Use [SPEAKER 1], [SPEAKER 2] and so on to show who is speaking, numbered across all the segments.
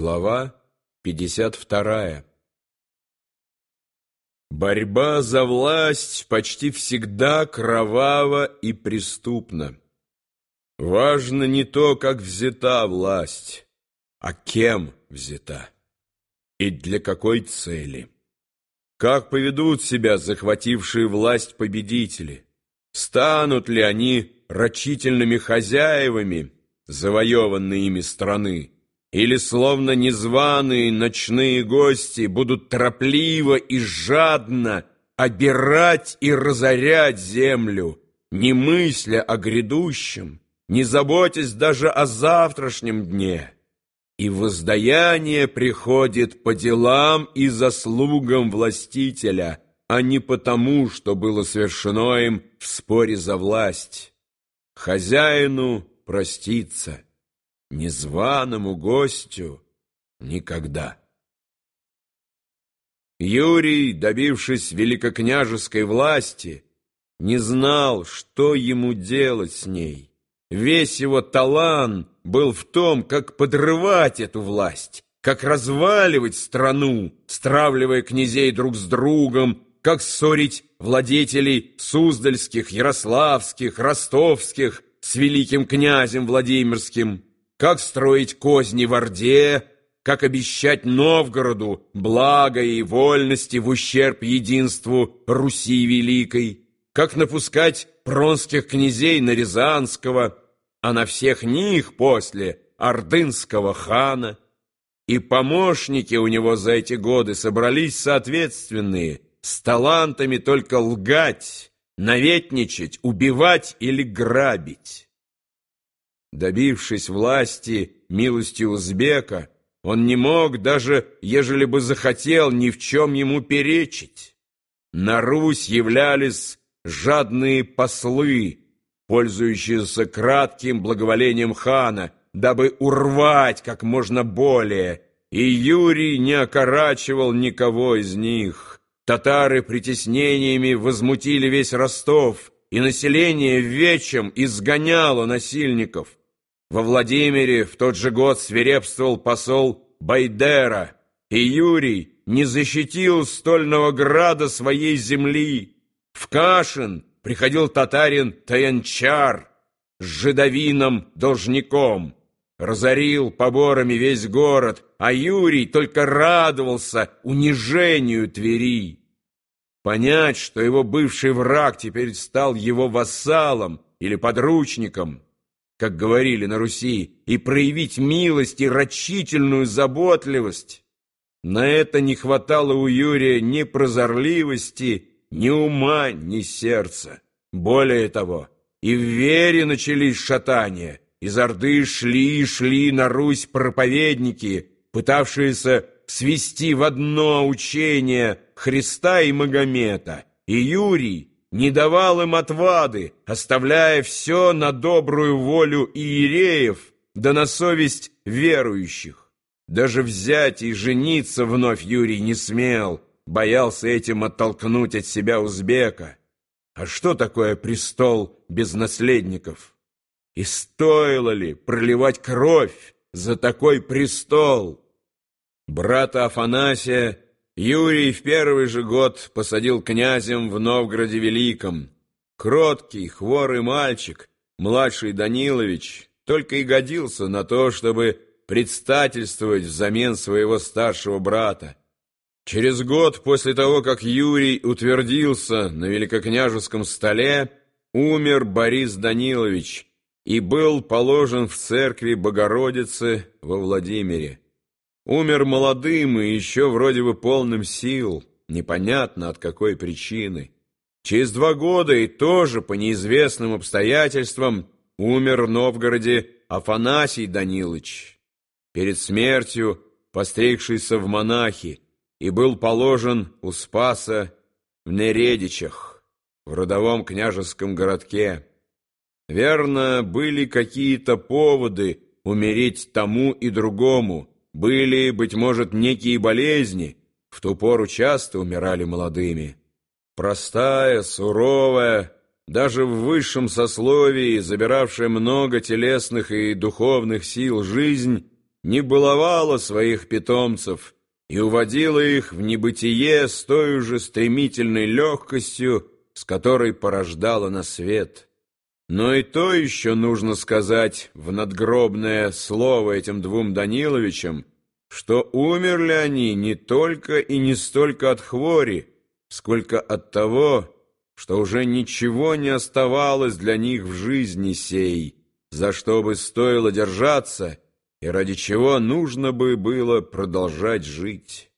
[SPEAKER 1] Глава 52 Борьба за власть почти всегда кровава и преступна. Важно не то, как взята власть, а кем взята и для какой цели. Как поведут себя захватившие власть победители? Станут ли они рачительными хозяевами завоеванной ими страны? Или, словно незваные ночные гости, будут торопливо и жадно обирать и разорять землю, не мысля о грядущем, не заботясь даже о завтрашнем дне. И воздаяние приходит по делам и заслугам властителя, а не потому, что было совершено им в споре за власть. Хозяину проститься – незваному гостю никогда. Юрий, добившись великокняжеской власти, не знал, что ему делать с ней. Весь его талант был в том, как подрывать эту власть, как разваливать страну, стравливая князей друг с другом, как ссорить владетелей Суздальских, Ярославских, Ростовских с великим князем Владимирским как строить козни в Орде, как обещать Новгороду благо и вольности в ущерб единству Руси Великой, как напускать пронских князей на Рязанского, а на всех них после ордынского хана. И помощники у него за эти годы собрались соответственные, с талантами только лгать, наветничать, убивать или грабить. Добившись власти милости узбека, он не мог даже, ежели бы захотел, ни в чем ему перечить. На Русь являлись жадные послы, пользующиеся кратким благоволением хана, дабы урвать как можно более, и Юрий не окорачивал никого из них. Татары притеснениями возмутили весь Ростов, и население вечем изгоняло насильников. Во Владимире в тот же год свирепствовал посол Байдера, и Юрий не защитил стольного града своей земли. В Кашин приходил татарин Таянчар с жидовином-должником, разорил поборами весь город, а Юрий только радовался унижению Твери. Понять, что его бывший враг теперь стал его вассалом или подручником – как говорили на Руси, и проявить милость и рачительную заботливость. На это не хватало у Юрия ни прозорливости, ни ума, ни сердца. Более того, и в вере начались шатания. Из Орды шли и шли на Русь проповедники, пытавшиеся свести в одно учение Христа и Магомета. И Юрий, не давал им отвады, оставляя все на добрую волю иереев, да на совесть верующих. Даже взять и жениться вновь Юрий не смел, боялся этим оттолкнуть от себя узбека. А что такое престол без наследников? И стоило ли проливать кровь за такой престол? Брата Афанасия Юрий в первый же год посадил князем в Новгороде Великом. Кроткий, хворый мальчик, младший Данилович, только и годился на то, чтобы предстательствовать взамен своего старшего брата. Через год после того, как Юрий утвердился на великокняжеском столе, умер Борис Данилович и был положен в церкви Богородицы во Владимире. Умер молодым и еще вроде бы полным сил, непонятно от какой причины. Через два года и тоже по неизвестным обстоятельствам умер в Новгороде Афанасий Данилович. Перед смертью постригшийся в монахи и был положен у Спаса в Нередичах, в родовом княжеском городке. Верно, были какие-то поводы умереть тому и другому, были, быть может, некие болезни, в ту пору часто умирали молодыми. Простая, суровая, даже в высшем сословии, забиравшая много телесных и духовных сил жизнь, не баловала своих питомцев и уводила их в небытие с той же стремительной легкостью, с которой порождала на свет. Но и то еще нужно сказать в надгробное слово этим двум Даниловичам, что умерли они не только и не столько от хвори, сколько от того, что уже ничего не оставалось для них в жизни сей, за что бы стоило держаться и ради чего нужно бы было продолжать жить.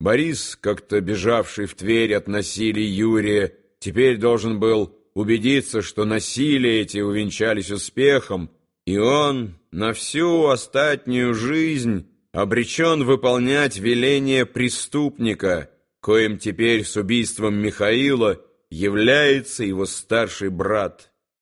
[SPEAKER 1] Борис, как-то бежавший в Тверь от насилия Юрия, теперь должен был убедиться, что насилия эти увенчались успехом, и он на всю остатнюю жизнь обречен выполнять веление преступника, коим теперь с убийством Михаила является его старший брат.